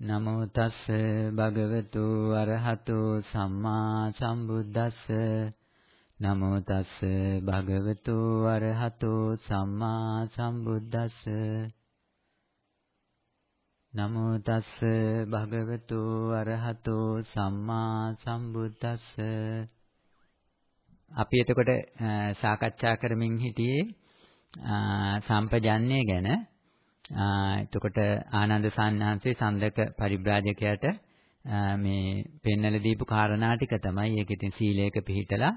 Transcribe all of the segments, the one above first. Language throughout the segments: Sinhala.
නමෝ තස්ස භගවතු අරහතෝ සම්මා සම්බුද්දස්ස. නමෝ තස්ස භගවතු අරහතෝ සම්මා සම්බුද්දස්ස. නමෝ තස්ස භගවතු අරහතෝ සම්මා සම්බුද්දස්ස. අපි එතකොට සාකච්ඡා කරමින් හිටියේ සම්පජන්ණය ගැන. එතකොට ආනන්ද සාන්හන්සේ සඳක පරිබ්‍රාජකයාට මේ පෙන්නලා දීපු කාරණා ටික තමයි ඒක ඉතින් සීලයක පිළිහිටලා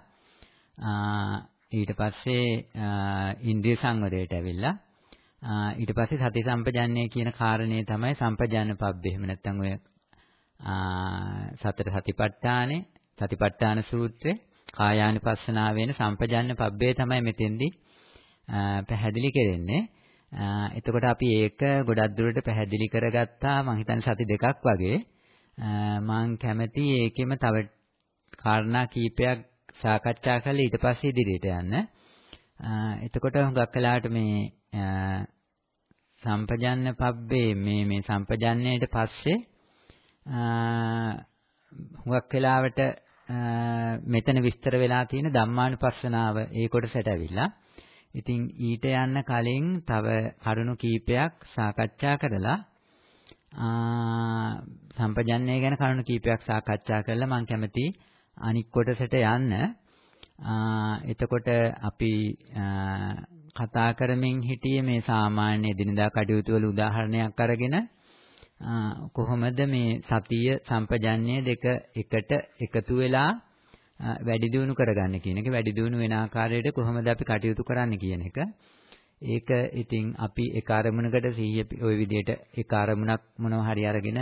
ඊට පස්සේ ඉන්ද්‍රිය සංවරයට ඇවිල්ලා ඊට පස්සේ සති සම්පජන්ණය කියන කාරණේ තමයි සම්පජාන පබ්බේ එහෙම නැත්නම් ඔය සතර සතිපට්ඨානේ සතිපට්ඨාන සූත්‍රේ කායානුපස්සනාව වෙන සම්පජාන පබ්බේ තමයි මෙතෙන්දී පැහැදිලි කරන්නේ. එතකොට අපි ඒක ගොඩක් දුරට පැහැදිලි කරගත්තා මං හිතන්නේ සති දෙකක් වගේ මං කැමති ඒකෙම තව කාරණා කීපයක් සාකච්ඡා කරලා ඊට පස්සේ ඉදිරියට යන්න. එතකොට හුඟක් වෙලාවට මේ සම්පජන්න පබ්බේ මේ මේ සම්පජන්නයට පස්සේ හුඟක් වෙලාවට මෙතන විස්තර වෙලා තියෙන ධම්මානුපස්සනාව ඒ කොටසට ඇවිල්ලා ඉතින් ඊට යන්න කලින් තව කරුණු කීපයක් සාකච්ඡා කරලා සම්පජන්ණය ගැන කරුණු කීපයක් සාකච්ඡා කරලා මම කැමති අනික් කොටසට යන්න. එතකොට අපි කතා කරමින් හිටියේ මේ සාමාන්‍ය දිනදා කටයුතු වල උදාහරණයක් අරගෙන කොහොමද මේ සතිය සම්පජන්ණය දෙක එකට එකතු වෙලා වැඩි දියුණු කරගන්න කියන එක වැඩි දියුණු වෙන ආකාරයට කොහොමද අපි කටයුතු කරන්න කියන එක ඒක ඉතින් අපි එක අරමුණකට සිහිය ওই විදිහට එක අරමුණක් මොනවා හරි අරගෙන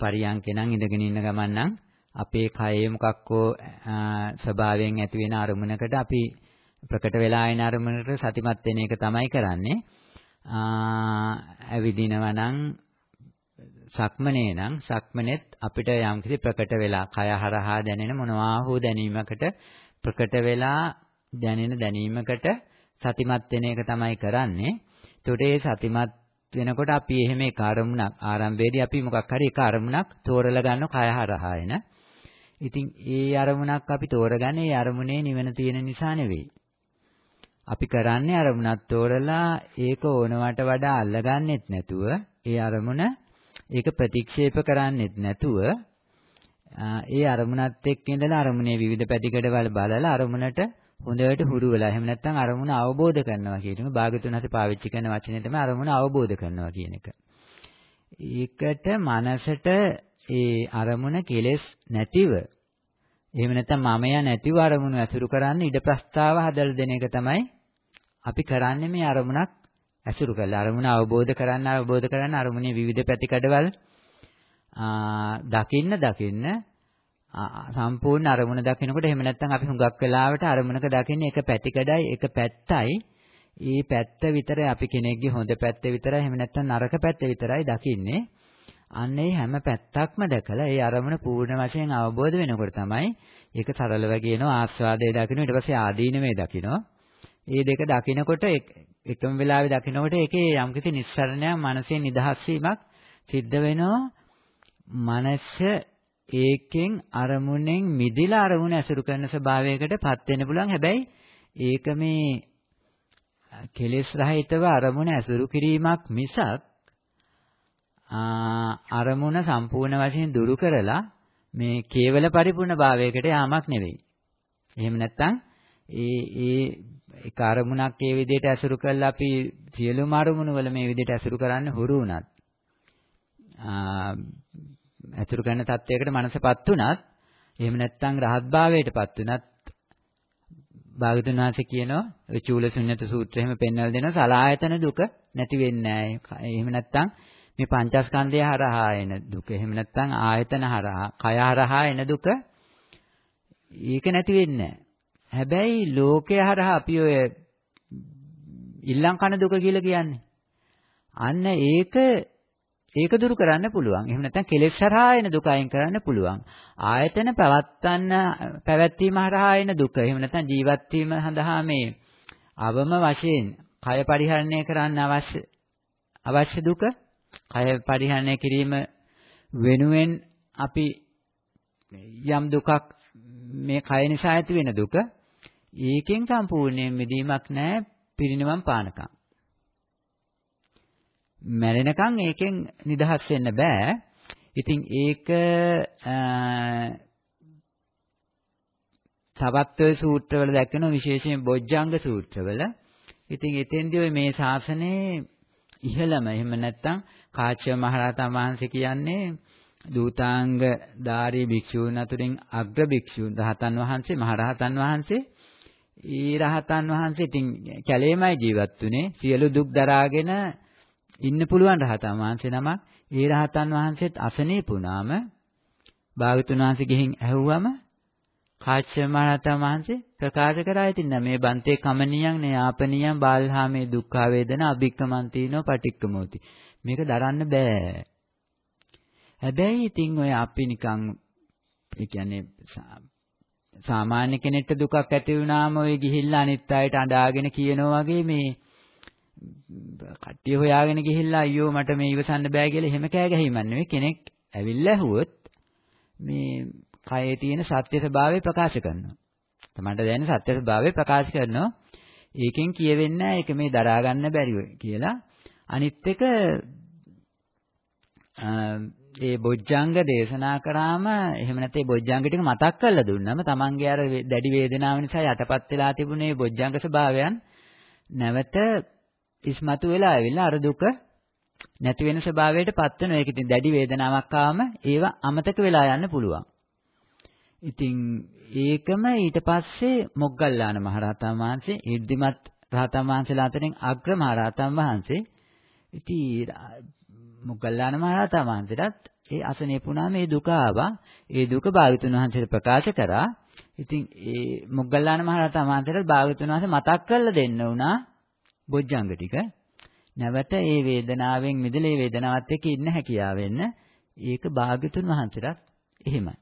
පරියන්කේ නම් ඉඳගෙන ඉන්න ගමන් නම් අපේ කයේ මොකක්කෝ ස්වභාවයෙන් ඇති වෙන අරමුණකට අපි ප්‍රකට වෙලා එන අරමුණකට සතිමත් වෙන එක තමයි කරන්නේ. ඇවිදිනවා නම් සක්මනේ නම් සක්මනේත් අපිට යම්කිසි ප්‍රකට වෙලා කය හරහා දැනෙන මොනවා හෝ දැනීමකට ප්‍රකට වෙලා දැනෙන දැනීමකට සතිමත් වෙන එක තමයි කරන්නේ. ඒතකොට ඒ සතිමත් වෙනකොට අපි එහෙම එක අරමුණක් ආරම්භයේදී අපි මොකක් හරි එක අරමුණක් තෝරලා ගන්න කය හරහා එන. ඉතින් ඒ අරමුණක් අපි තෝරගන්නේ ඒ අරමුණේ නිවන තියෙන නිසා නෙවෙයි. අපි කරන්නේ අරමුණක් තෝරලා ඒක ඕනවට වඩා අල්ලගන්නෙත් නැතුව ඒ අරමුණ ඒක ප්‍රතික්ෂේප කරන්නෙත් නැතුව ඒ අරමුණත් එක්ක ඉඳලා අරමුණේ විවිධ පැතිකඩවල බලලා අරමුණට හොඳට හුරු වෙලා එහෙම නැත්නම් අරමුණ අවබෝධ කරනවා කියන එක භාගතුන් හසේ පාවිච්චි කරන වචනේ තමයි අරමුණ අවබෝධ කරනවා කියන එක. ඒකට මනසට ඒ අරමුණ කෙලෙස් නැතිව එහෙම නැත්නම් මමයා නැතිව අරමුණු ඇසුරු කරන්න ඉඩ ප්‍රස්තාව හදලා දෙන එක තමයි අපි කරන්නේ මේ අරමුණක් ඇසුරු කරලා අරමුණ අවබෝධ කරන්න අවබෝධ කරන්න අරමුණේ විවිධ පැතිකඩවල දකින්න දකින්න සම්පූර්ණ අරමුණ දකිනකොට එහෙම නැත්නම් අපි හුඟක් වෙලාවට අරමුණක දකින්නේ එක පැතිකඩයි එක පැත්තයි. ඒ පැත්ත විතරයි අපි කෙනෙක්ගේ හොඳ පැත්ත විතරයි එහෙම නැත්නම් නරක පැත්ත විතරයි දකින්නේ. අන්න ඒ හැම පැත්තක්ම දැකලා ඒ අරමුණ පූර්ණ වශයෙන් අවබෝධ වෙනකොට තමයි ඒක සරලව කියනවා ආස්වාදයේ දකින්න ඊට පස්සේ ආදීනමේ දකින්න ඒ දෙක දකිනකොට එකම වෙලාවේ දකිනකොට ඒකේ යම්කිසි නිස්සරණයක් මනසේ නිදහස් වීමක් සිද්ධ වෙනවා. මනස ඒකෙන් අරමුණෙන් මිදිලා අරමුණ ඇසුරු කරන ස්වභාවයකටපත් වෙන්න පුළුවන්. හැබැයි ඒක මේ කෙලෙස් රහිතව අරමුණ ඇසුරු කිරීමක් මිසක් අරමුණ සම්පූර්ණ වශයෙන් දුරු කරලා මේ කේවල පරිපූර්ණ භාවයකට යාමක් නෙවෙයි. එහෙම නැත්නම් ඒ ඒ ඒක අරමුණක් ඒ විදිහට ඇසුරු කළා අපි සියලුම අරමුණු වල මේ විදිහට ඇසුරු කරන්න හුරු වුණත් ඇසුරු කරන තත්වයකට මනසපත් වුණත් එහෙම නැත්නම් රහත් භාවයටපත් වුණත් භාගතුන් වහන්සේ කියනවා ඒ චූල ශුන්්‍යත සූත්‍රය එහෙම පෙන්වලා දෙනවා සලායතන දුක නැති වෙන්නේ නැහැ. එහෙම නැත්නම් මේ පංචස්කන්ධය හරහා එන දුක. එහෙම නැත්නම් ආයතන හරහා, කය හරහා එන දුක ඒක නැති වෙන්නේ නැහැ. හැබැයි ලෝකය හරහා අපි ඔය ඉල්ලම් කන දුක කියලා කියන්නේ. අන්න ඒක ඒක දුරු කරන්න පුළුවන්. එහෙම නැත්නම් කෙලෙස් හරහා එන දුක අයින් කරන්න පුළුවන්. ආයතන පවත්තන්න පැවැත්වීම හරහා එන දුක. එහෙම නැත්නම් ජීවත් වීම සඳහා මේ අවම වශයෙන් කය පරිහරණය කරන්න අවශ්‍ය අවශ්‍ය දුක කය පරිහරණය කිරීම වෙනුවෙන් අපි යම් දුකක් මේ කය නිසා ඇති වෙන දුක ඒකෙන් සම්පූර්ණයෙන් මිදීමක් නැහැ පිරිනිවන් පානකම්. මැරෙනකන් ඒකෙන් නිදහස් වෙන්න බෑ. ඉතින් ඒක තවත් ඔය සූත්‍රවල දැක්වෙන විශේෂයෙන් බොජ්ජංග සූත්‍රවල. ඉතින් එතෙන්දී ඔය මේ ශාසනයේ ඉහළම එහෙම නැත්නම් කාශ්‍යප මහරහතන් වහන්සේ කියන්නේ දූතාංග ධාරී භික්ෂූන් අතුරින් අග්‍ර භික්ෂූන් රහතන් වහන්සේ මහරහතන් වහන්සේ ඒ රහතන් වහන්සේ ඉතින් කැලේමයි ජීවත් වුනේ. සියලු දුක් දරාගෙන ඉන්න පුළුවන් රහතන් වහන්සේ නමක්. ඒ රහතන් වහන්සේත් අසනීප වුණාම භාගතුන් වහන්සේ ගිහින් ඇහුවම කාශ්‍යප මහරහතන් වහන්සේ ප්‍රකාශ කරා. ඉතින් මේ බන්තේ කමනියන් නේ ආපනියන් බාල්හාමේ දුක්ඛ වේදනා අභික්කමන්තිනෝ පටික්කමෝති. මේක දරන්න බෑ. හැබැයි ඉතින් ඔය අපි නිකන් ඒ කියන්නේ සාමාන්‍ය කෙනෙක්ට දුකක් ඇති වුණාම ඔය ගිහිල්ලා අනිත් අයට අඬාගෙන කියනවා වගේ මේ කට්ටිය හොයාගෙන ගිහිල්ලා අයියෝ මට මේ ඉවසන්න බෑ කියලා එහෙම කෑ ගැහිමක් නෙවෙයි කෙනෙක් ඇවිල්ලා ඇහුවොත් මේ කයේ තියෙන සත්‍ය ස්වභාවය ප්‍රකාශ කරනවා. තමන්ට දැනෙන සත්‍ය ස්වභාවය ප්‍රකාශ කරනවා. ඒකෙන් කියවෙන්නේ ඒක මේ දරා ගන්න බැරිව කියලා. අනිත් එක ඒ බොජ්ජංග දේශනා කරාම එහෙම නැත්නම් බොජ්ජංග ටික මතක් කරලා දුන්නම තමන්ගේ අර දැඩි වේදනාව නිසා යටපත් වෙලා තිබුණේ බොජ්ජංග ස්වභාවයන් නැවත ඉස්මතු වෙලා ආවිල්ලා අර දුක නැති වෙන ස්වභාවයට පත් වෙනවා. ඒක ඉතින් දැඩි වේදනාවක් ආවම ඒව අමතක වෙලා යන්න පුළුවන්. ඉතින් ඒකම ඊට පස්සේ මොග්ගල්ලාන මහරහතන් වහන්සේ ඉර්ධිමත් රහතන් වහන්සේලා අතරින් අග්‍ර මහරහතන් වහන්සේ ඉතින් මොග්ගල්ලාන මහරහතන් වහන්සේටත් ඒ අසනීපුණා මේ දුක ආවා. ඒ දුක භාගතුන් වහන්සේට ප්‍රකාශ කරා. ඉතින් ඒ මොග්ගල්ලාන මහරහතන් වහන්සේට භාගතුන් වහන්සේ මතක් කරලා දෙන්න උනා බොජ්ජංග ටික. නැවත ඒ වේදනාවෙන් මිදලා ඒ වේදනාවත් එක්ක ඉන්න හැකියාව වෙන්න ඒක භාගතුන් වහන්සේටත් එහෙමයි.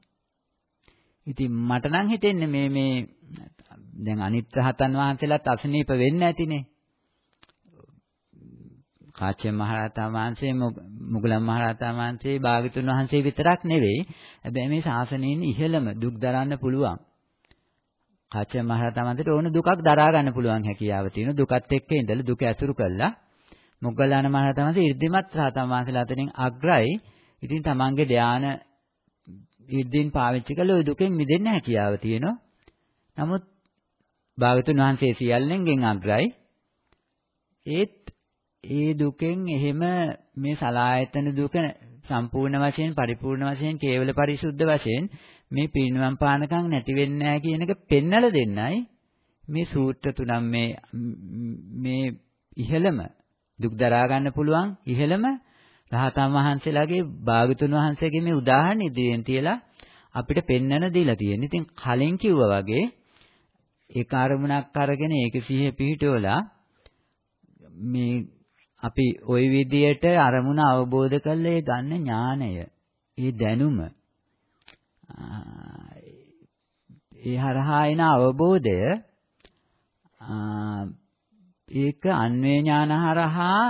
ඉතින් මට නම් හිතෙන්නේ මේ මේ දැන් අනිත් රහතන් වහන්සේලාත් අසනීප වෙන්න ඇතිනේ. කාශ්‍යප මහරහතන් වහන්සේ මුගලන් මහරහතන් වහන්සේ භාගතුන් වහන්සේ විතරක් නෙවෙයි. හැබැයි මේ ශාසනයෙන් ඉහළම දුක් දරන්න පුළුවන්. කාශ්‍යප මහරහතන් වහන්සේට ඕන දුකක් දරා ගන්න පුළුවන් හැකියාව තියෙන දුකත් එක්ක ඉඳලා දුක ඇසුරු කළා. මුගලන් මහරහතන් වහන්සේ 이르දිමත් රහතන් වහන්සේලා අතරින් අග්‍රයි. ඉතින් තමන්ගේ ධාන ඉර්ධින් පාවිච්චි කළා. ওই දුකෙන් මිදෙන්න හැකියාව තියෙනවා. නමුත් භාගතුන් වහන්සේ සියල්ලෙන්ගෙන් අග්‍රයි. ඒත් ඒ දුකෙන් එහෙම මේ සලායතන දුක සම්පූර්ණ වශයෙන් පරිපූර්ණ වශයෙන් කේවල පරිසුද්ධ වශයෙන් මේ පිරිනුවම් පානකම් නැති වෙන්නේ නැහැ කියන එක පෙන්නලා දෙන්නයි මේ සූත්‍ර තුනම් මේ මේ ඉහළම දුක් දරා ගන්න පුළුවන් ඉහළම රහතන් වහන්සේලාගේ භාගතුන් වහන්සේගේ මේ උදාහරණ ඉදිරියෙන් තියලා අපිට පෙන්වන්න දීලා තියෙනවා. ඉතින් කලින් කිව්වා වගේ ඒක අරමුණක් අරගෙන ඒක සිහිය පිහිටවලා මේ අපි ওই විදියට අරමුණ අවබෝධ කරලා ඒ ගන්න ඥානය, ඒ දැනුම ඒ හරහා එන අවබෝධය ඒක අන්වේ ඥාන හරහා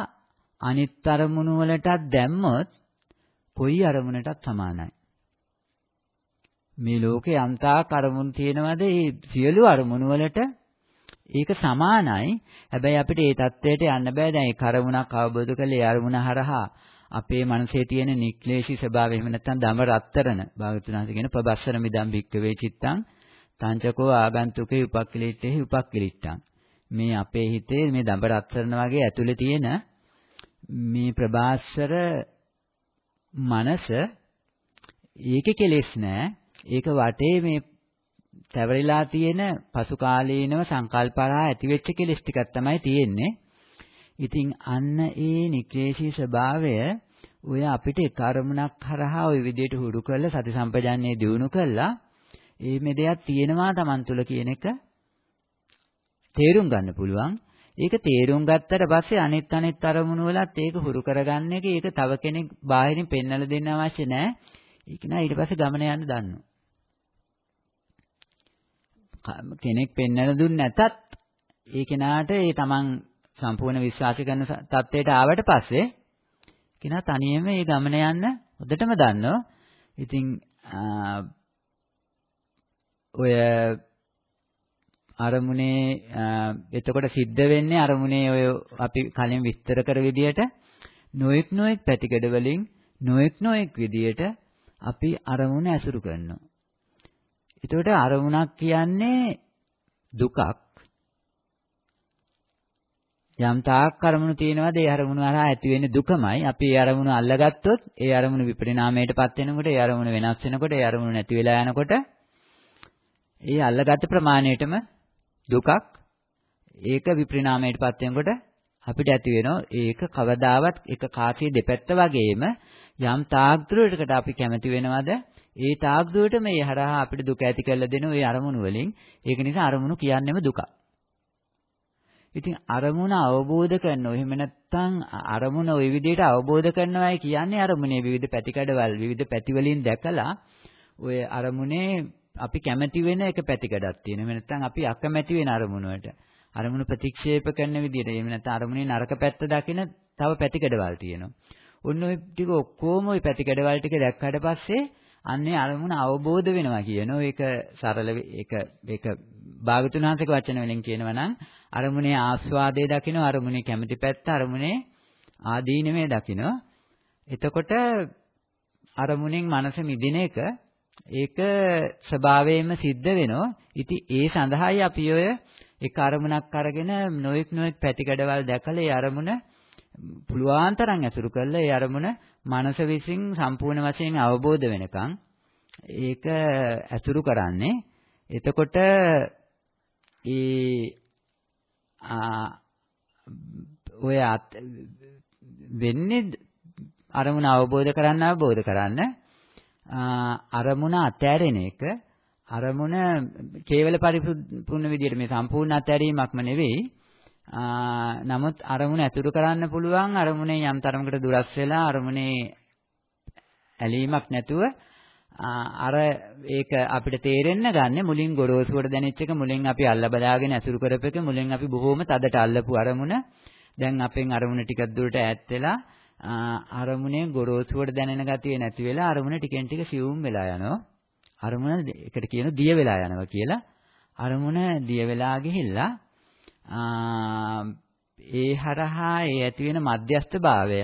අනිත් අරමුණු වලටත් දැම්මොත් කොයි අරමුණටත් සමානයි. මේ ලෝකේ යම්තා අරමුණු තියෙනවද ඒ සියලු අරමුණු වලට ඒක සමානයි. හැබැයි අපිට ඒ தത്വයට යන්න බෑ. දැන් ඒ කරුණක් අවබෝධ කරලා ඒ අරමුණ හරහා අපේ මනසේ තියෙන නික්ලේශී ස්වභාවය එහෙම නැත්නම් ධම රත්තරන භාගතුනාස කියන ප්‍රබස්සර මිදම් භික්කවේ චිත්තං තංචකෝ ආගන්තුකේ උපක්ඛලිටේ උපක්ඛලිට්ටං. මේ අපේ හිතේ මේ ධම රත්තරන වගේ ඇතුලේ තියෙන මේ ප්‍රබස්සර මනස ඒකේ කෙලෙස් නෑ. ඒක වටේ මේ තැවරිලා තියෙන පසු කාලීනව සංකල්පරා ඇතිවෙච්ච කෙලෙස් ටිකක් තමයි තියෙන්නේ. ඉතින් අන්න ඒ නික්ලේශී ස්වභාවය ඔය අපිට එක අරමුණක් හරහා ওই විදිහට හුරු කරලා සති සම්පජාන්නේ දිනු කළා ඒ මේ දෙයක් තියෙනවා Taman තුල කියන එක තේරුම් ගන්න පුළුවන්. ඒක තේරුම් ගත්තට පස්සේ අනිත් අනිත් අරමුණු වලත් ඒක හුරු කරගන්න එක ඒක තව කෙනෙක් බාහිරින් පෙන්වලා දෙන්න අවශ්‍ය නැහැ. ඒක නෑ ඊට පස්සේ ගමන යන්න දන්නවා. කෙනෙක් පෙන්වලා දුන්නේ නැතත් ඒ කෙනාට ඒ තමන් සම්පූර්ණ විශ්වාස කරන தත්ත්වයට ආවට පස්සේ කෙනා තනියම මේ ගමන යන්න හොඳටම දන්නවා. ඉතින් ඔය අරමුණේ එතකොට සිද්ධ වෙන්නේ අරමුණේ ඔය අපි කලින් විස්තර කර විදියට නොඑක් නොඑක් පැතිකඩ වලින් නොඑක් නොඑක් විදියට අපි අරමුණ ඇසුරු කරනවා. එතකොට අරමුණක් කියන්නේ දුකක්. යම් තාක් අරමුණු තියෙනවද ඒ අරමුණු හරහා ඇති වෙන්නේ දුකමයි. අපි ඒ අරමුණු අල්ලගත්තොත් ඒ අරමුණු විපරිණාමයටපත් වෙනකොට ඒ අරමුණු වෙනස් වෙනකොට ඒ අරමුණු නැති වෙලා යනකොට ඒ අල්ලගත්ත ප්‍රමාණයටම දුකක් ඒක විපරිණාමයටපත් වෙනකොට අපිට ඇති වෙනවා ඒක කවදාවත් එක කාසිය දෙපැත්ත වගේම යම් තාක් දුරකට අපි කැමති වෙනවද ඒ තාක් දුරට මේ හරහා අපිට දුක ඇති කරලා දෙන ওই අරමුණු වලින් ඒක නිසා අරමුණු කියන්නේම දුකක්. ඉතින් අරමුණ අවබෝධ කරනවා. එහෙම නැත්නම් අරමුණ ওই විදිහට අවබෝධ කරනවායි කියන්නේ අරමුණේ විවිධ පැතිකඩවල් විවිධ පැති වලින් දැකලා ඔය අරමුණේ අපි කැමති වෙන එක පැතිකඩක් තියෙනවා. එහෙම නැත්නම් අපි අකමැති වෙන අරමුණකට. අරමුණු ප්‍රතික්ෂේප කරන විදිහට එහෙම නැත්නම් අරමුණේ නරක පැත්ත දකින තව පැතිකඩවල් තියෙනවා. ඔන්න ඔය ටික ඔක්කොම ওই පැතිකඩවල් ටික දැක්කට පස්සේ අන්නේ අරමුණ අවබෝධ වෙනවා කියනවා. ඒක සරල ඒක ඒක භාගතුන් වහන්සේක වචන වලින් කියනවා නම් අරමුණේ ආස්වාදයේ දකින්න අරමුණේ කැමැති පැත්ත අරමුණේ ආදීනමේ දකින්න. එතකොට අරමුණෙන් මනස මිදින එක ඒක ස්වභාවයෙන්ම සිද්ධ වෙනවා. ඉතින් ඒ සඳහායි අපි ඔය එක අරමුණක් අරගෙන නොඑක් නොඑක් පැතිකඩවල් දැකලා ඒ අරමුණ පුළුවන් තරම් ඇසුරු කරලා ඒ අරමුණ මනස විසින් සම්පූර්ණ වශයෙන් අවබෝධ වෙනකන් ඒක ඇසුරු කරන්නේ. එතකොට ඒ ඔය වෙන්නේ අරමුණ අවබෝධ කරන්න අවබෝධ කරන්න. අරමුණ අතෑරෙන එක. අරමුණ කේවල පරිපූර්ණ විදිහට මේ සම්පූර්ණ අතෑරීමක්ම නෙවෙයි. නමුත් අරමුණ ඇතුළු කරන්න පුළුවන් අරමුණේ යම් තරමකට දුරස් වෙලා අරමුණේ ඇලීමක් නැතුව අර ඒක අපිට තේරෙන්න ගන්න මුලින් ගොරෝසුවට දැනෙච්ච එක මුලින් අපි අල්ල බදාගෙන ඇසුරු කරපෙක මුලින් අපි බොහොම තදට අල්ලපු අරමුණ. දැන් අපෙන් අරමුණ ටිකක් දුරට ඈත් වෙලා අරමුණේ ගොරෝසුවට දැනෙන ගතිය නැති වෙලා අරමුණ ටිකෙන් ටික සියුම් වෙලා යනවා. අරමුණ එකට කියන දිය වෙලා යනවා කියලා. අරමුණ දිය වෙලා ගිහිල්ලා ඒ හරහා ඒ ඇති වෙන මධ්‍යස්ථ භාවය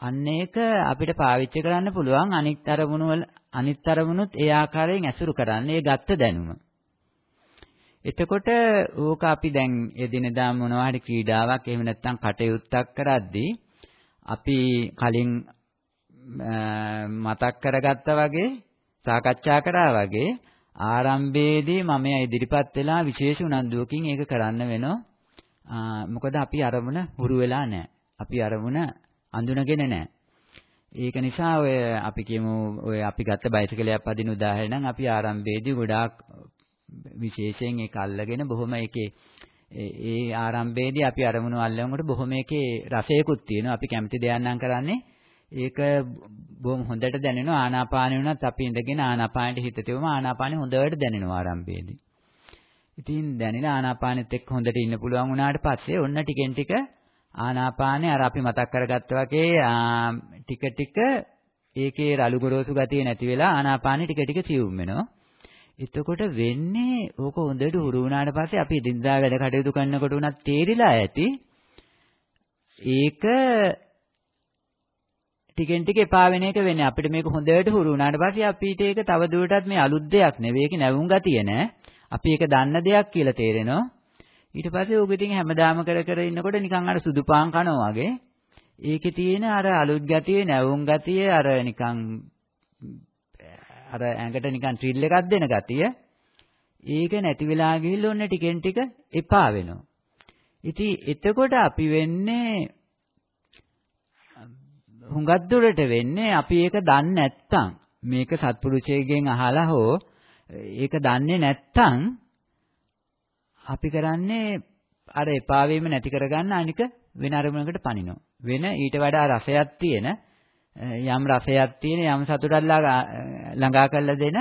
අන්න ඒක අපිට පාවිච්චි කරන්න පුළුවන් අනිත් අරමුණු වල අනිත් අරමුණුත් ඒ ආකාරයෙන් ඇසුරු කරන්න ඒ ගත්ත දැනුම. එතකොට ඕක අපි දැන් එදිනෙදා මොනවා හරි ක්‍රීඩාවක් එහෙම නැත්නම් කටයුත්තක් කරද්දී අපි කලින් මතක් කරගත්තා වගේ සාකච්ඡා කරා වගේ ආරම්භයේදී මම ඉදිරිපත් වෙලා විශේෂ උනන්දුවකින් ඒක කරන්න වෙනවා. මොකද අපි අරමුණ හුරු වෙලා නැහැ. අපි අරමුණ අඳුනගෙන නැහැ. ඒක නිසා ඔය අපි කියමු ඔය අපි ගත්ත බයිසිකලයක් පදින උදාහරණයක් අපි ආරම්භයේදී ගොඩාක් විශේෂයෙන් ඒක අල්ලගෙන බොහොම ඒකේ ඒ ආරම්භයේදී අපි අරමුණු අල්ලනකොට බොහොම ඒකේ රසයකුත් තියෙනවා. අපි කැමති දෙයක් නම් කරන්නේ ඒක බොහොම හොඳට දැනෙනවා ආනාපානෙ වුණත් අපි ඉඳගෙන ආනාපානෙට හිත තියවම ආනාපානෙ හොඳට දැනෙනවා ආරම්භයේදී. ඉතින් දැනෙන ආනාපානෙත් එක්ක හොඳට ඉන්න පුළුවන් වුණාට පස්සේ ඔන්න ටිකෙන් ටික ආනාපානෙ අර අපි මතක් කරගත්තා වගේ ටික ටික ඒකේ රළු ගොරෝසු ගතිය නැති වෙලා ආනාපානෙ ටික ටික සියුම් වෙනවා. එතකොට වෙන්නේ ඕක හොඳට හුරු වුණාට පස්සේ අපි දිනදා වැඩ කටයුතු කරනකොට උනත් තේරිලා ඇති. ඒක ටිකෙන් ටික එපා වෙන එක වෙන්නේ. අපිට මේක හොඳට හුරු වුණාට පස්සේ අපිට ඒක තව දුරටත් මේ අලුත් දෙයක් නෙවෙයි. ඒක නැවුම් ගතිය නෑ. අපි ඒක දන්න දෙයක් කියලා තේරෙනවා. ඊට පස්සේ ඕක ඉතින් හැමදාම කර කර ඉන්නකොට නිකන් අර සුදු පාන් කනවා වගේ. ඒකේ තියෙන අර අලුත් ගතිය, නැවුම් ගතිය, අර නිකන් අර ඇඟට නිකන් ට්‍රිල් එකක් දෙන ගතිය. ඒක නැති වෙලා ගිහිල්ලා ඔන්න ටිකෙන් ටික එපා වෙනවා. ඉතින් එතකොට අපි වෙන්නේ හුඟක් දුරට වෙන්නේ අපි ඒක දන්නේ නැත්තම් මේක සත්පුරුෂයෙක්ගෙන් අහලා හෝ ඒක දන්නේ නැත්තම් අපි කරන්නේ අර එපා වීම නැති කරගන්න අනික වෙන අරමුණකට පනිනවා. වෙන ඊට වඩා රසයක් තියෙන යම් රසයක් තියෙන යම් සතුටක් ළඟා කරලා දෙන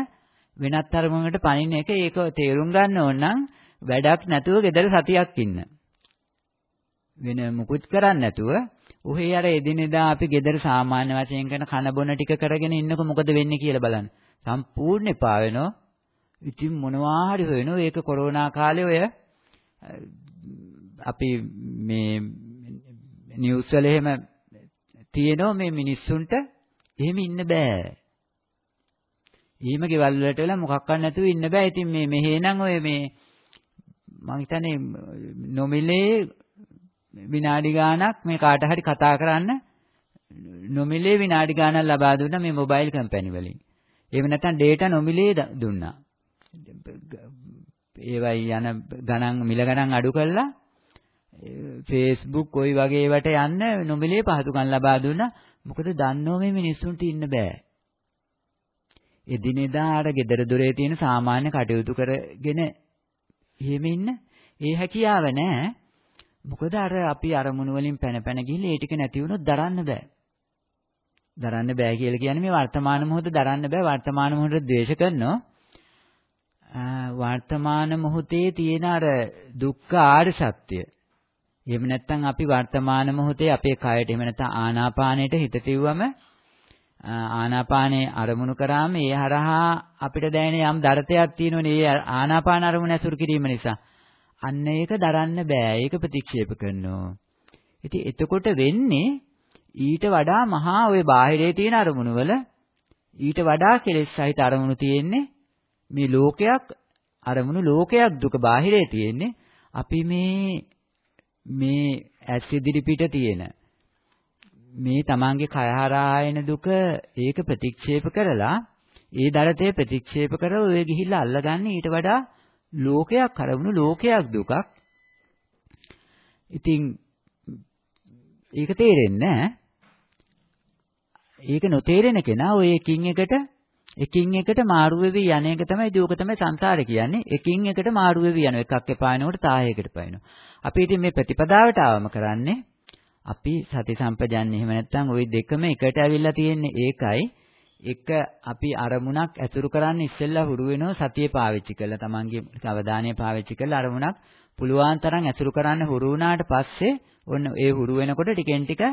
වෙනත් අරමුණකට පනින්න එක ඒක තේරුම් ගන්න ඕන නම් වැඩක් නැතුව gedara සතියක් ඉන්න. වෙන මුකුත් කරන්නේ නැතුව ඔහේ අර එදිනෙදා අපි gedara සාමාන්‍ය වශයෙන් කරන කන බොන ටික කරගෙන ඉන්නකො මොකද වෙන්නේ කියලා බලන්න. සම්පූර්ණ එපා වෙනවා. ඉතින් මොනවා හරි වෙනවා. ඒක කොරෝනා කාලේ ඔය අපි මේ නිවුස් වල එහෙම තියෙනවා මේ මිනිස්සුන්ට එහෙම ඉන්න බෑ. ඊම ගෙවල් වලට වෙලා මොකක්වත් නැතුව ඉන්න බෑ. ඉතින් මේ මෙහෙනම් ඔය මේ මං හිතන්නේ නොමිලේ විනාඩි ගාණක් මේ කාට හරි කතා කරන්න නොමිලේ විනාඩි ගාණක් ලබා දුන්නා මේ මොබයිල් කම්පැනි වලින්. එහෙම නැත්නම් data නොමිලේ දුන්නා. ඒවයි යන ගණන් මිල ගණන් අඩු කළා Facebook ওই වගේ ඒවට යන්න නොමිලේ පහසුකම් ලබා දුන්නා. මොකද දන්නෝ මේ මිනිස්සුන්ට ඉන්න බෑ. එදිනෙදා අර gedara dore තියෙන සාමාන්‍ය කටයුතු කරගෙන එහෙම ඉන්න ඒ හැකියාව නැහැ. මොකද අර අපි අරමුණු වලින් පැන පැන ගිහිල්ලා ඒ ටික නැති වුණොත් දරන්න බෑ. දරන්න බෑ කියලා කියන්නේ මේ වර්තමාන මොහොත දරන්න බෑ වර්තමාන මොහොත ද්වේෂ කරනවා. වර්තමාන මොහොතේ තියෙන අර දුක්ඛ ආර්ය සත්‍ය. එහෙම නැත්නම් අපි වර්තමාන මොහොතේ අපේ කයට එහෙම නැත්නම් ආනාපානයට හිත තියුවම ආනාපානේ අරමුණු කරාම ඒ හරහා අපිට දැනෙන යම් දරතයක් තියෙනවනේ ඒ ආනාපාන අරමුණ ඇසුරු කිරීම නිසා. අන්න ඒක දරන්න බෑ. ඒක ප්‍රතික්ෂේප කරනවා. ඉතින් එතකොට වෙන්නේ ඊට වඩා මහා ওই බාහිරේ තියෙන අරමුණු වල ඊට වඩා කෙලෙස් සහිත අරමුණු තියෙන්නේ මේ ලෝකයක් අරමුණු ලෝකයක් දුක බාහිරේ තියෙන්නේ අපි මේ මේ ඇස් ඉදිරි පිට තියෙන මේ තමන්ගේ කය හරහා එන දුක ඒක ප්‍රතික්ෂේප කරලා ඒ දරතේ ප්‍රතික්ෂේප කරලා ඔය ගිහිල්ලා අල්ලගන්නේ ඊට වඩා ලෝකයක් කරවුණු ලෝකයක් දුකක්. ඉතින් ඒක තේරෙන්නේ ඒක නොතේරෙන කෙනා ඔය එකින් එකට එකින් එකට මාරු වෙවි යන එක තමයි දෝක තමයි සංසාරේ කියන්නේ. එකින් එකට මාරු වෙවි යන එකක් එපානකොට තායයකට පයින්නවා. අපි ඉතින් මේ ප්‍රතිපදාවට ආවම කරන්නේ අපි සති සම්පජන්නේ එහෙම නැත්නම් ওই දෙකම එකට ඇවිල්ලා තියෙන්නේ ඒකයි එක අපි අරමුණක් ඇසුරු කරන්න ඉස්සෙල්ලා හුරු වෙනවා සතිය පාවිච්චි කරලා තමන්ගේ අවධානය පාවිච්චි කරලා අරමුණක් පුළුවන් තරම් ඇසුරු කරන්න හුරු වුණාට පස්සේ ඔන්න ඒ හුරු වෙනකොට ටිකෙන් ටික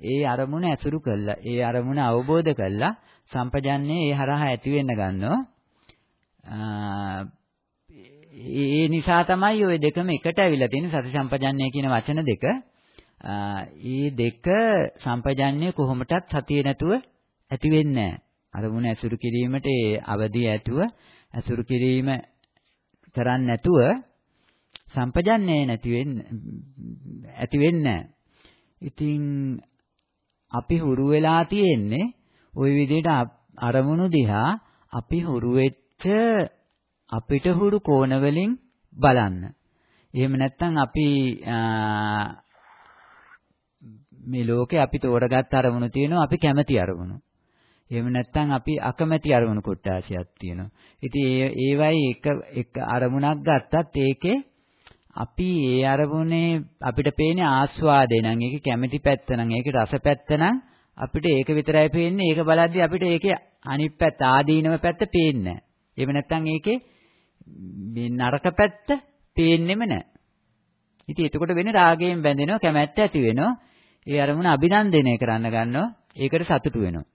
ඒ අරමුණ ඇසුරු කළා ඒ අරමුණ අවබෝධ කළා සම්පජන්නේ ඒ හරහා ඇති වෙන්න ගන්නවා ඒ නිසා තමයි ওই දෙකම එකට ඇවිල්ලා තියෙන්නේ සති සම්පජන්ණය කියන වචන දෙක. ඒ දෙක සම්පජන්ණය කොහොමටත් සතිය නැතුව ඇති වෙන්නේ නැහැ. අරමුණ ඇසුරු කිරීමට ඒ අවදිය ඇතුව ඇසුරු කිරීම කරන්නේ නැතුව සම්පජන්ණය නැති වෙන්නේ ඇති වෙන්නේ ඉතින් අපි හුරු වෙලා තියෙන්නේ ওই විදිහට අරමුණු දිහා අපි හුරු වෙච්ච අපිට හුරු කෝණ වලින් බලන්න. එහෙම නැත්නම් අපි මේ ලෝකේ අපි තෝරගත් අරමුණු තියෙනවා අපි කැමති අරමුණු. එහෙම නැත්නම් අපි අකමැති අරමුණු කොටාසියක් තියෙනවා. ඉතින් ඒ ඒවයි එක එක අරමුණක් ගත්තත් ඒකේ අපි ඒ අරමුණේ අපිට පේන්නේ ආස්වාදේ නම් ඒකේ කැමැති පැත්ත නම් ඒකේ රස පැත්ත නම් අපිට ඒක විතරයි පේන්නේ. ඒක බලද්දී අපිට ඒකේ අනිත් පැත්ත ආදීනව පැත්ත පේන්නේ නැහැ. එහෙම නැත්නම් ඒකේ මේ නරක පැත්ත පේන්නෙම නැහැ. ඉතින් එතකොට වෙන්නේ රාගයෙන් බැඳෙනවා කැමැත්ත ඇති වෙනවා. ඒ අරමුණ අභිනන්දනය කරන්න ගන්නවා. ඒකට සතුටු වෙනවා.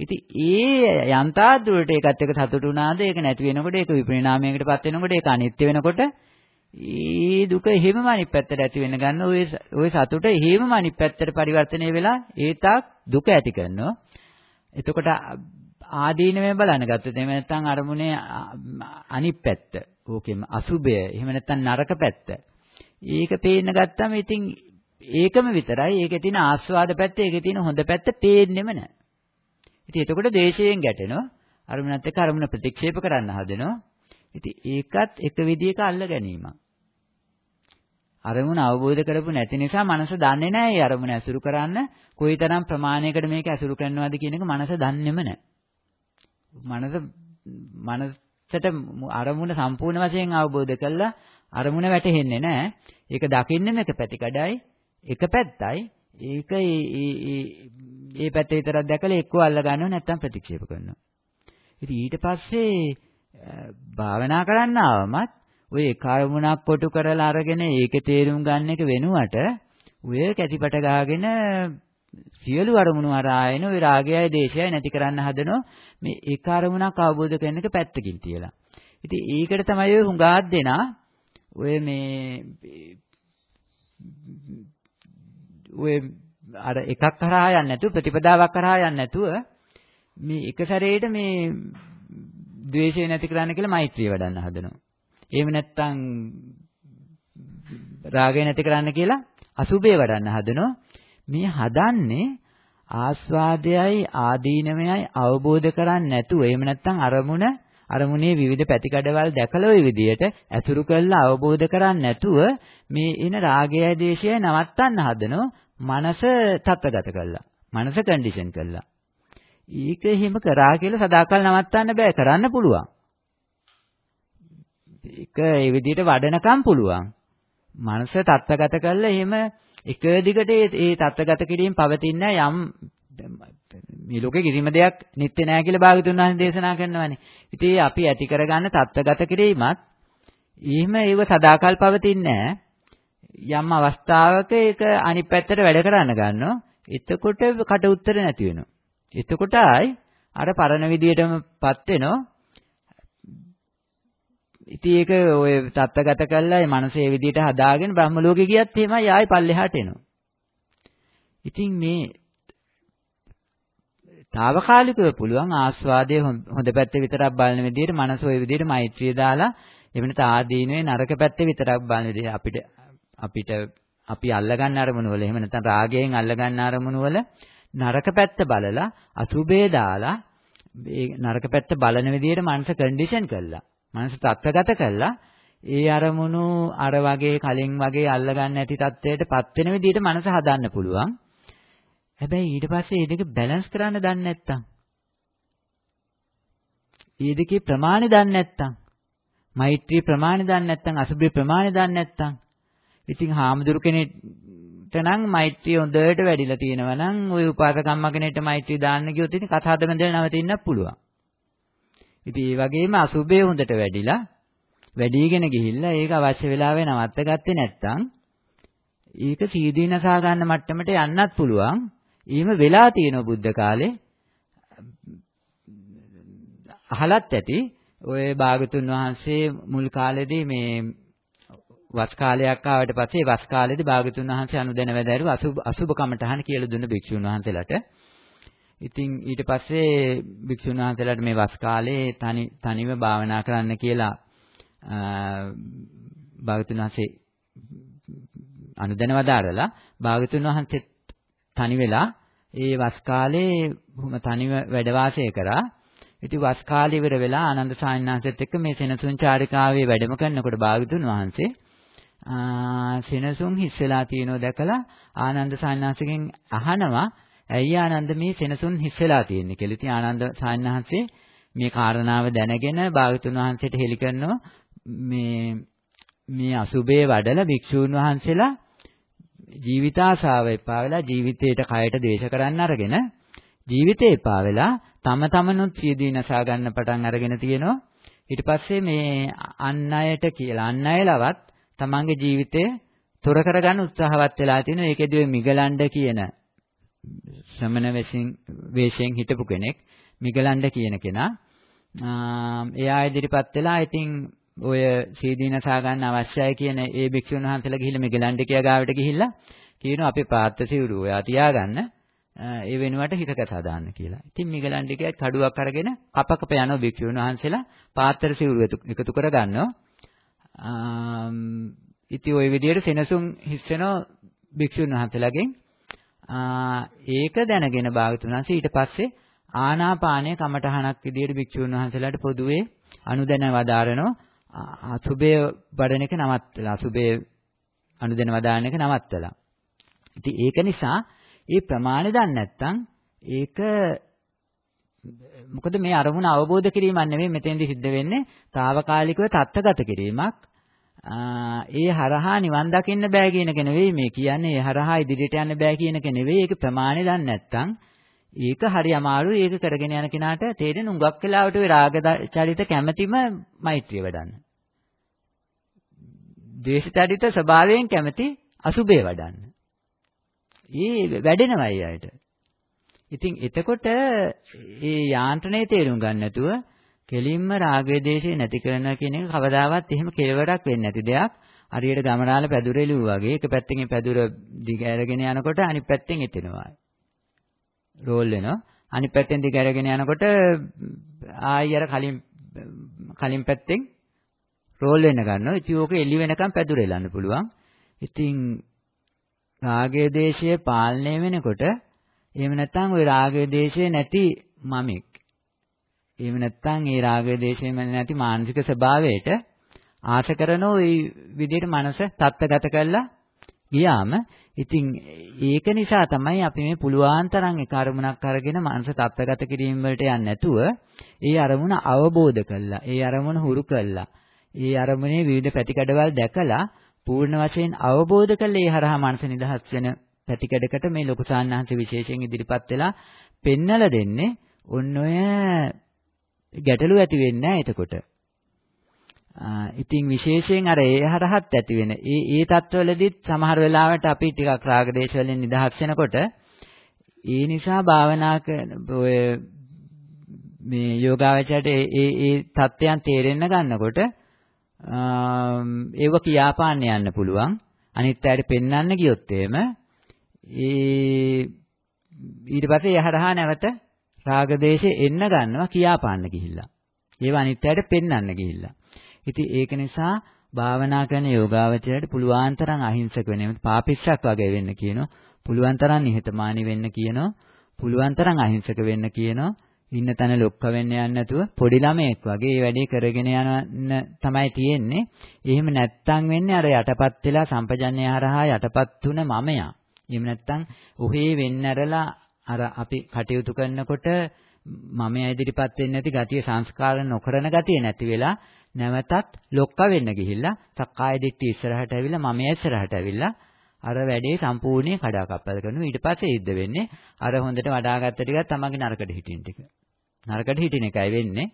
ඉතින් ඒ යන්තා දුරට ඒකත් එක්ක සතුටු වුණාද ඒක නැති වෙනකොට ඒක විපරිණාමයකටපත් වෙනකොට ඒක අනිත්‍ය වෙනකොට ඒ දුක එහෙමම අනිත් පැත්තට ඇති වෙන්න ගන්න ඔය ඔය සතුට එහෙමම අනිත් පැත්තට පරිවර්තනය වෙලා ඒ තාක් දුක ඇති කරනවා. එතකොට ආදීනමය බලන්න ගත්තොත් එහෙම නැත්නම් අරමුණේ අනිත් පැත්ත. ඕකෙම අසුබය. එහෙම නැත්නම් නරක පැත්ත. ඒක පේන්න ගත්තම ඉතින් ඒකම විතරයි. ඒකේ තියෙන ආස්වාද පැත්ත, ඒකේ තියෙන හොඳ පැත්ත පේන්නෙම නැහැ. ඉතින් එතකොට දේශයෙන් ගැටෙනවා. අරමුණත් එක්ක අරමුණ ප්‍රතික්ෂේප කරන්න හදනවා. ඉතින් ඒකත් එක විදියක අල්ල ගැනීමක්. අරමුණ අවබෝධ කරපු නැති නිසා මනස දන්නේ නැහැ ඒ අරමුණ ඇසුරු කරන්න කොයිතරම් ප්‍රමාණයකට මේක ඇසුරු කරනවද කියන එක මනස දන්නේම නැහැ. මනස මනසට අරමුණ සම්පූර්ණ වශයෙන් අවබෝධ කළා අරමුණ වැටහෙන්නේ නැහැ. ඒක දකින්නෙම එක පැතිකඩයි එක පැත්තයි. ඒක ඒ ඒ පැත්ත විතරක් දැකලා එක්කෝ අල්ල ගන්නව නැත්නම් ප්‍රතික්ෂේප කරනවා. ඉතින් ඊට පස්සේ භාවනා කරන්න ආවමත් ඔය කර්මුණක් කොටු කරලා අරගෙන ඒකේ තේරුම් ගන්න එක වෙනුවට ඔය කැටිපට ගාගෙන සියලු අරමුණු හරහායන ඔය රාගයයි දේශයයි නැති කරන්න හදනෝ මේ ඒක අරමුණක් අවබෝධ කරන එක පැත්තකින් තියලා. ඉතින් ඒකට තමයි ඔය හුඟාක් දෙනා ඔය මේ ඔය අර එකක් කරා යන්නේ නැතුව ප්‍රතිපදාවක් කරා යන්නේ නැතුව මේ එක සැරේට මේ ද්වේෂය නැති කරන්න කියලා මෛත්‍රිය වඩන්න හදනවා. එහෙම නැත්නම් රාගය නැති කරන්න කියලා අසුබේ වඩන්න හදනවා. මේ හදන්නේ ආස්වාදයයි ආදීනමයයි අවබෝධ කරන්නේ නැතුව එහෙම නැත්නම් අරමුණ අරමුණේ විවිධ පැතිකඩවල් දැකලා ওই විදියට ඇසුරු කරලා අවබෝධ කරන්නේ නැතුව මේ එන රාගයයි දේශයයි නවත්තන්න හදනවා මනස තත්ත්වගත කළා. මනස කන්ඩිෂන් කළා. ඒක එහෙම කරා කියලා සදාකල් නවත්තන්න බෑ කරන්න පුළුවන්. ඒක ඒ විදිහට වඩනකම් පුළුවන්. මනස තත්ත්වගත කළා එහෙම එක දිගට ඒ තත්ත්වගත කිරීම පවතින යම් මේ ලෝකේ කිසිම දෙයක් නිත්‍ය නෑ කියලා භාගතුන් වහන්සේ දේශනා කරනවානේ. ඉතින් අපි ඇති කරගන්න தත්ත්වගත කිරීමත් එහෙම ඒව සදාකල් පවතින්නේ යම් අවස්ථාවක ඒක අනිත් පැත්තට වැඩ කරන්න ගන්නවා. එතකොට කට උත්තර නැති වෙනවා. එතකොට ආයි අර පරණ විදියටමපත් වෙනවා. ඉතින් ඒක ඔය தත්තගත කළා ඒ මනසේ විදියට හදාගෙන බ්‍රහ්ම ලෝකෙ ගියත් එහෙමයි ආයි පල්ලෙහාට එනවා. ඉතින් මේ తాවකාලිකව පුළුවන් ආස්වාදයේ හොඳ පැත්ත විතරක් බලන විදියට මනස ওই විදියට මෛත්‍රිය දාලා එවනත ආදීනවේ නරක පැත්ත විතරක් බලන විදියට අපිට අපිට අපි අල්ලගන්න අරමුණු වල එහෙම නැත්නම් රාගයෙන් අල්ලගන්න අරමුණු වල නරක පැත්ත බලලා අසුබේ දාලා ඒ නරක පැත්ත බලන විදිහට මනස කන්ඩිෂන් කළා. මනස තත්ත්වගත කළා. ඒ අරමුණු අර වගේ කලින් වගේ අල්ලගන්න නැති තත්ත්වයටපත් වෙන විදිහට මනස හදන්න පුළුවන්. හැබැයි ඊට පස්සේ මේ දෙක බැලන්ස් කරන්න දන්නේ නැත්තම් මේ දෙකේ ප්‍රමාණය දන්නේ නැත්තම් මෛත්‍රී ප්‍රමාණය දන්නේ නැත්තම් අසුභේ ප්‍රමාණය දන්නේ නැත්තම් ඉතින් හාමුදුරු කෙනෙක්ට නම් මෛත්‍රිය හොඳට වැඩිලා තියෙනවා නම් ওই උපාසකම්ම කෙනෙක්ට මෛත්‍රී දාන්න ගියොත් ඉතින් කතාවද බඳලා නවතින්නත් පුළුවන්. ඉතින් ඒ වගේම අසුභේ හොඳට වැඩිලා වැඩිගෙන ගිහිල්ලා ඒක අවශ්‍ය වෙලාවෙ නවත්ත ගත්තේ නැත්තම් ඒක සීදී නසා ගන්න මට්ටමට යන්නත් පුළුවන්. එහෙම වෙලා තියෙනවා බුද්ධ කාලේ. අහලත් ඇති ඔය භාගතුන් වහන්සේ මුල් කාලේදී මේ වස් කාලයක් ආවට පස්සේ වස් කාලේදී භාගතුන් වහන්සේ අනුදැන වැදෑරු අසුබ අසුබ කමඨහන කියලා දුන්න භික්ෂුන් වහන්සේලාට. ඉතින් ඊට පස්සේ භික්ෂුන් වහන්සේලාට මේ වස් කාලේ තනි තනිව භාවනා කරන්න කියලා භාගතුන් වහන්සේ අනුදැන වදාරලා භාගතුන් වහන්සේ තනි වෙලා ඒ වස් කාලේ බොහොම තනිව වැඩ වාසය කරා. ඉතින් වස් කාලේ ඉවර වෙලා ආනන්ද සාමිනාසෙත් එක්ක මේ සෙනසුන් චාරිකාවේ වැඩම කරනකොට භාගතුන් වහන්සේ සෙනසුන් හිස් වෙලා තියෙනව දැකලා ආනන්ද සාමිනාසගෙන් අහනවා ඇයි ආනන්ද මේ සෙනසුන් හිස් වෙලා තියෙන්නේ කියලා. ඉතින් ආනන්ද සාමිනාසෙ මේ කාරණාව දැනගෙන භාගතුන් වහන්සේට හෙළි කරනවා මේ මේ අසුබේ වඩලා භික්ෂූන් වහන්සේලා ජීවිතාසාව එපා වෙලා ජීවිතේට කයට දේශ කරන්න අරගෙන ජීවිතේ එපා වෙලා තම තමනුත් සියදී නසා ගන්න පටන් අරගෙන තියෙනවා ඊට පස්සේ මේ අන් අයට කියලා අන් අයලවත් තමන්ගේ ජීවිතය තොර කරගන්න උත්සාහවත් වෙලා තිනවා. ඒකෙදී ඔය මිගලණ්ඩ කියන ශ්‍රමණ වෙසින් වේශයෙන් හිටපු කෙනෙක් මිගලණ්ඩ කියන කෙනා. එයා ඉදිරිපත් වෙලා ඉතින් ඔය සීදීනසා ගන්න අවශ්‍යයි කියන ඒ භික්ෂුන් වහන්සේලා ගිහිල්ලා මේ ගලණ්ඩිකයා ගාවට ගිහිල්ලා කියනවා අපේ පාත්‍ර සිවුරු ඔයා තියාගන්න. ඒ වෙනුවට හිතකස දාන්න කියලා. ඉතින් මේ ගලණ්ඩිකයා කඩුවක් අරගෙන කප කප යනවා භික්ෂුන් වහන්සේලා පාත්‍ර සිවුරු එකතු කර ගන්නවා. ඉතින් ওই විදිහට සෙනසුන් හිස්සෙනවා භික්ෂුන් වහන්සේලාගෙන් ඒක දැනගෙන භාගතුන් වහන්සේ ඊට පස්සේ ආනාපානය කමඨහනක් විදිහට භික්ෂුන් වහන්සේලාට පොදුවේ අනුදැන වදාරනවා අසුබය වඩන එක නවත්තලා අසුබය අනුදෙන වදාන එක නවත්තලා. ඉතින් ඒක නිසා ඒ ප්‍රමාණය දන්නේ නැත්නම් ඒක මොකද මේ අරමුණ අවබෝධ කිරීමක් නෙමෙයි මෙතෙන්දි සිද්ධ වෙන්නේ తాවකාලිකව தත්ත්වගත කිරීමක්. ඒ හරහා නිවන් දකින්න බෑ කියන එක නෙවෙයි මේ කියන්නේ. ඒ හරහා ඉදිරියට යන්න බෑ කියන එක නෙවෙයි. ඒක ප්‍රමාණය දන්නේ නැත්නම් ඒක හරි අමාරුයි. ඒක කරගෙන යන කෙනාට තේරෙන උඟක් වෙලාවට ඔය රාග චරිත කැමැතිම මෛත්‍රිය වඩන්න. ද්වේෂ චරිත ස්වභාවයෙන් කැමැති අසුබේ වඩන්න. ඊ වැඩෙනවා අයට. ඉතින් එතකොට ඒ යාන්ත්‍රණය තේරුම් ගන්න නැතුව කෙලින්ම රාගය දේශේ නැති කරනවා කියන එක කවදාවත් එහෙම කෙලවරක් වෙන්නේ නැති දෙයක්. හරියට ගමනාල පැදුරෙලු වගේ එක පැත්තකින් පැදුර දිග ඇරගෙන යනකොට අනිත් පැත්තෙන් එතෙනවා. රෝල් වෙනවා. අනිත් පැත්තෙන් දිග ඇරගෙන යනකොට ආයි අර කලින් කලින් පැත්තෙන් රෝල් වෙන්න ගන්නවා. ඉතින් ඕක එළි වෙනකම් පැදුර එලන්න පුළුවන්. ඉතින් රාගය දේශය පාලනය වෙනකොට එහෙම නැත්නම් ওই රාගය දේශය නැති මමෙක්. එහෙම නැත්නම් ඒ රාගය දේශය නැති මානසික ස්වභාවයට ආශ කරන ওই විදිහට මනස තත්ත්වගත කළා ගියාම ඉතින් ඒක නිසා තමයි අපි මේ පුලුවන් තරම් එක අරමුණක් අරගෙන මනස තත්ත්වගත කිරීම වලට යන්නේ නැතුව ඒ අරමුණ අවබෝධ කළා. ඒ අරමුණ හුරු කළා. ඒ අරමුණේ විවිධ පැතිකඩවල් දැකලා පූර්ණ වශයෙන් අවබෝධ කළේ ඒ හරහා මනස නිදහස් වෙන පැතිකඩකට මේ ලොකු සාන්නහංශ විශේෂයෙන් ඉදිරිපත් වෙලා පෙන්නලා දෙන්නේ ඔන්න ඔය ගැටලු ඇති වෙන්නේ නැහැ එතකොට. ඉතින් විශේෂයෙන් අර ඒ හරහත් ඇති වෙන ඒ ඒ தත්වලදීත් සමහර වෙලාවට අපි ටිකක් රාග දේශ වලින් නිදහස් වෙනකොට ඒ නිසා භාවනා කරන ඔය මේ යෝගාවචරයට ඒ ඒ ඒ தත්වයන් තේරෙන්න ගන්නකොට ඒව කියාපාන්න යන්න පුළුවන් අනිත් අයට පෙන්වන්න ගියොත් එහෙම ඒ ඊට පස්සේ යහරහා නැවත රාග දේශේ එන්න ගන්නවා කියාපාන්න ගිහිල්ලා ඒව අනිත් අයට පෙන්වන්න ගිහිල්ලා ඉතින් ඒක නිසා භාවනා කරන යෝගාවචරයට පුළුවන් තරම් අහිංසක වෙන්න පාපිස්සක් වගේ වෙන්න කියනවා. පුළුවන් තරම් නිහතමානී වෙන්න කියනවා. පුළුවන් තරම් අහිංසක වෙන්න කියනවා. ඉන්න තැන ලොක්ක වෙන්න යන්නේ නැතුව පොඩි ළමයෙක් වගේ මේ වැඩේ කරගෙන යන තමයි තියෙන්නේ. එහෙම නැත්තම් වෙන්නේ අර යටපත් වෙලා සම්පජන්‍ය හරහා යටපත් තුන මමයා. එහෙම නැත්තම් ඔහේ වෙන්නරලා අර අපි කටයුතු කරනකොට මමයා ඉදිරිපත් වෙන්නේ නැති ගතිය සංස්කාර නොකරන ගතිය නැති වෙලා නැවතත් ලොක්ක වෙන්න ගිහිල්ලා සක්කාය දිට්ඨිය ඉස්සරහට ඇවිල්ලා මම ඉස්සරහට ඇවිල්ලා අර වැඩේ සම්පූර්ණයෙන් කඩාකප්පල් කරනවා. ඊට පස්සේ ඉද්ද වෙන්නේ අර හොඳට වඩාගත්ත ටිකක් තමන්ගේ නරකට හිටින ටික. නරකට හිටින එකයි වෙන්නේ.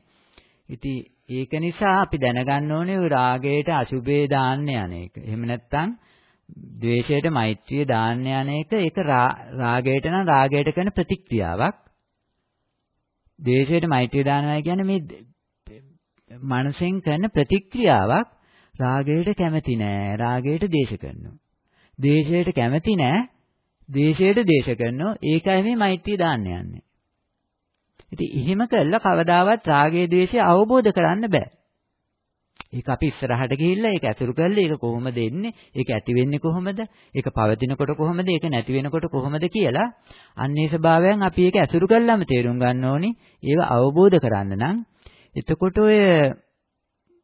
ඉතින් ඒක නිසා අපි දැනගන්න ඕනේ ওই රාගයට අසුබේ දාන්න යන එක. එහෙම නැත්නම් ද්වේෂයට මෛත්‍රිය දාන්න යන එක ඒක රාගයට නම් රාගයට කරන ප්‍රතික්‍රියාවක් ද්වේෂයට මෛත්‍රිය දානවා කියන්නේ මේ මනසෙන් කරන ප්‍රතික්‍රියාවක් රාගයට කැමති නෑ රාගයට දේශ කරනවා. දේශයට කැමති නෑ දේශයට දේශ කරනවා. ඒකයි මේ මෛත්‍රිය දාන්න යන්නේ. ඉතින් එහෙම කළා කවදාවත් රාගයේ ද්වේෂය අවබෝධ කරන්න බෑ. ඒක අපි ඉස්සරහට ගිහිල්ලා ඒක ඇතුළු කරලා ඒක කොහොමද එන්නේ? ඒක ඇති වෙන්නේ කොහොමද? ඒක පවතිනකොට කොහොමද? ඒක නැති වෙනකොට කොහොමද කියලා අන්නේ ස්වභාවයන් අපි ඒක ඇතුළු කළාම තේරුම් ගන්න ඕනි. ඒව අවබෝධ කරන්න නම් එතකොට ඔය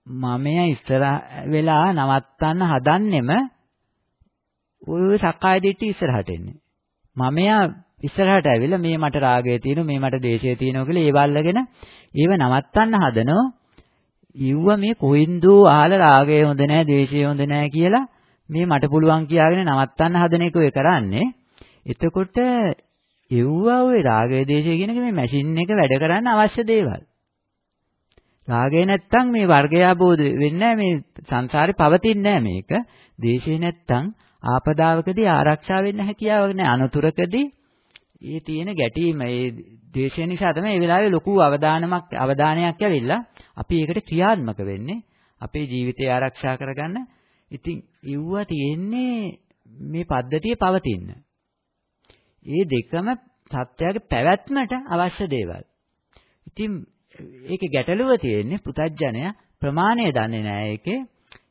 මමයා ඉස්සර වෙලා නවත්තන්න හදන්නෙම ඔය සක්කාය දිට්ඨි ඉස්සරහට එන්නේ. මමයා ඉස්සරහට ඇවිල්ලා මේ මට රාගය තියෙනවා මේ මට දේශය තියෙනවා කියලා ඒව අල්ලගෙන ඒව නවත්තන්න හදනෝ ඉව්ව මේ කොයින්දෝ අහලා රාගය හොඳ නැහැ දේශය හොඳ නැහැ කියලා මේ මට පුළුවන් කියාගෙන නවත්තන්න හදන එක ඔය කරන්නේ එතකොට එව්ව ඔය රාගය දේශය කියන එක මේ මැෂින් එක වැඩ කරන්න අවශ්‍ය දේවල් රාගය නැත්තම් මේ වර්ගය ආબોධ වෙන්නේ මේ සංසාරේ පවතින්නේ මේක. දේශේ නැත්තම් ආපදාවකදී ආරක්ෂා වෙන්න හැකියාවක් නැහැ. අනතුරකදී ඒ තියෙන ගැටීම ඒ දේශය නිසා තමයි මේ වෙලාවේ ලොකු අවධානමක් අවධානයක් ඇවිල්ලා අපි ඒකට ක්‍රියාත්මක වෙන්නේ. අපේ ජීවිතය ආරක්ෂා කරගන්න. ඉතින් ඉව්ව තියෙන්නේ මේ පද්ධතිය පවතින්න. ඒ දෙකම සත්‍යයේ පැවැත්මට අවශ්‍ය දේවල්. ඉතින් ඒකේ ගැටලුව තියෙන්නේ පුතඥය ප්‍රමාණය දන්නේ නැහැ ඒකේ.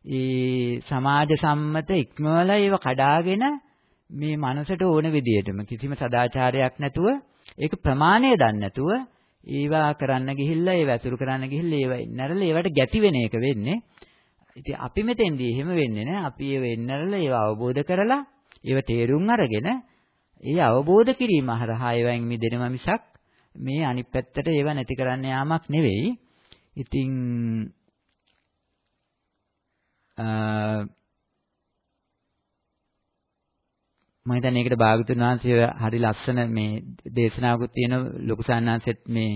ඒ සමාජ සම්මත ඉක්මවල ඒව කඩාගෙන මේ මනසට ඕන විදියටම කිසිම සදාචාරයක් නැතුව ඒක ප්‍රමාණය දන්නේ නැතුව ඒවා කරන්න ගිහිල්ලා ඒව ඇසුරු කරන්න ගිහිල්ලා ඒව ඉන්නරලා ඒවට ගැති වෙන එක වෙන්නේ. ඉතින් අපි මෙතෙන්දී එහෙම වෙන්නේ නැහැ. අපි ඒව ඉන්නරලා ඒව අවබෝධ කරලා ඒව තේරුම් අරගෙන ඒ අවබෝධ කිරීම හරහා ඒවෙන් මිදෙනම මිසක් මේ අනිත් පැත්තට ඒව නැති කරන්න යාමක් නෙවෙයි. ඉතින් මම හිතන්නේ ඒකට භාගතුන් වහන්සේ හරි ලස්සන මේ දේශනාවකුත් තියෙන ලොකු සාන්නාංශෙත් මේ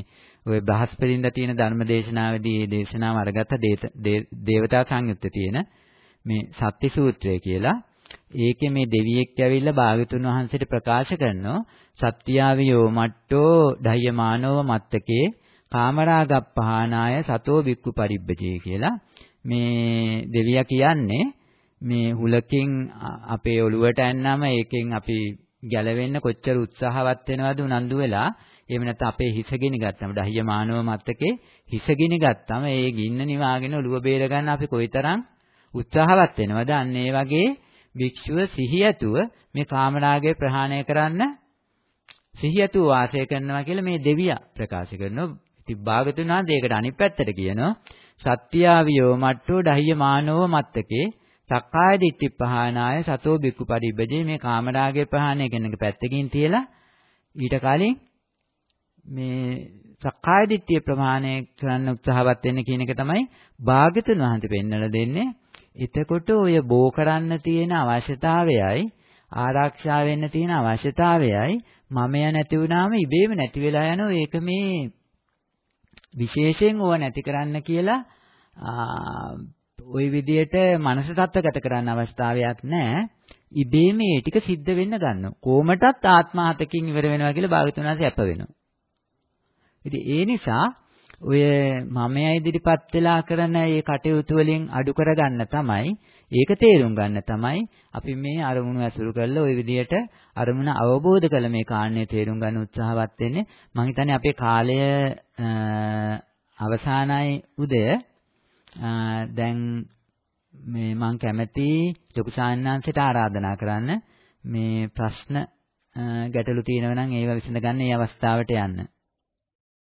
ওই බ්‍රහස්පතින්ද තියෙන ධර්ම දේශනාවේදී මේ දේශනාව අරගත්ත දේවතා සංයුත්තේ තියෙන මේ සත්‍ය සූත්‍රය කියලා. ඒකේ මේ දෙවියෙක් ඇවිල්ලා භාගතුන් වහන්සේට ප්‍රකාශ කරනවා සත්‍යාවියෝ මට්ටෝ ඩයමානව මත්තකේ කාමරාගප්පහානාය සතෝ බික්කු පරිබ්බජේ කියලා මේ දෙවියා කියන්නේ මේ හුලකින් අපේ ඔළුවට ඇන්නම ඒකෙන් අපි ගැලවෙන්න කොච්චර උත්සාහවත් වෙනවද උනන්දු වෙලා එහෙම නැත්නම් අපේ හිස ගිනි ගත්තම දහය මානව මතකේ හිස ගිනි ගත්තම ඒ ගින්න නිවාගෙන ඔළුව බේර ගන්න අපි කොයිතරම් උත්සාහවත් වෙනවද අන්න ඒ වගේ භික්ෂුව සිහියතුව මේ කාමරාගය ප්‍රහාණය කරන්න සිහියතුව වාසය කරනවා කියලා මේ දෙවියා ප්‍රකාශ කරනවා. ඉතින් භාගතුන් වහන්සේ ඒකට අනිත් පැත්තට කියනවා සත්‍යාවියෝ මට්ටෝ දහය මානව මත්තකේ සක්කාය දිට්ඨි පහනාය සතෝ බික්කු පරිබ්බජේ මේ කාමරාගය ප්‍රහාණය කරන එක පැත්තකින් තියලා ඊට කලින් මේ සක්කාය දිට්ඨිය ප්‍රමාණය කරන්න උත්සාහවත් වෙන්න කියන එක තමයි භාග්‍යතුන් වහන්සේ පෙන්වලා දෙන්නේ. එතකොට ඔය බෝ කරන්න තියෙන අවශ්‍යතාවයයි ආරක්ෂා වෙන්න තියෙන අවශ්‍යතාවයයි මමයා නැති වුනාම ඉබේම නැති වෙලා යනවා. ඒක මේ විශේෂයෙන් ඕව නැති කරන්න කියලා ওই විදියට මනස தත්වගත කරන්න අවස්ථාවක් නැහැ. ඉබේම ඒ ටික සිද්ධ වෙන්න ගන්නවා. කොමටත් ආත්මాతකින් ඉවර වෙනවා කියලා භාගතුන් වහන්සේ අප වෙනවා. ඉතින් ඒ නිසා ඔය මමයි ඉදිරිපත් වෙලා කරන මේ කටයුතු වලින් අඩු කරගන්න තමයි ඒක තේරුම් ගන්න තමයි අපි මේ අරමුණු ඇසුරු කරලා ওই විදියට අරමුණ අවබෝධ කළ මේ කාණ්‍යය තේරුම් ගන්න උත්සාහවත් වෙන්නේ මම හිතන්නේ අපේ කාලය අවසానයි උදේ දැන් මේ මම කැමති ලොකු සාන්නාංශයට ආරාධනා කරන්න. මේ ප්‍රශ්න ගැටලු තියෙනවා නම් ඒවා විසඳගන්න මේ අවස්ථාවට යන්න.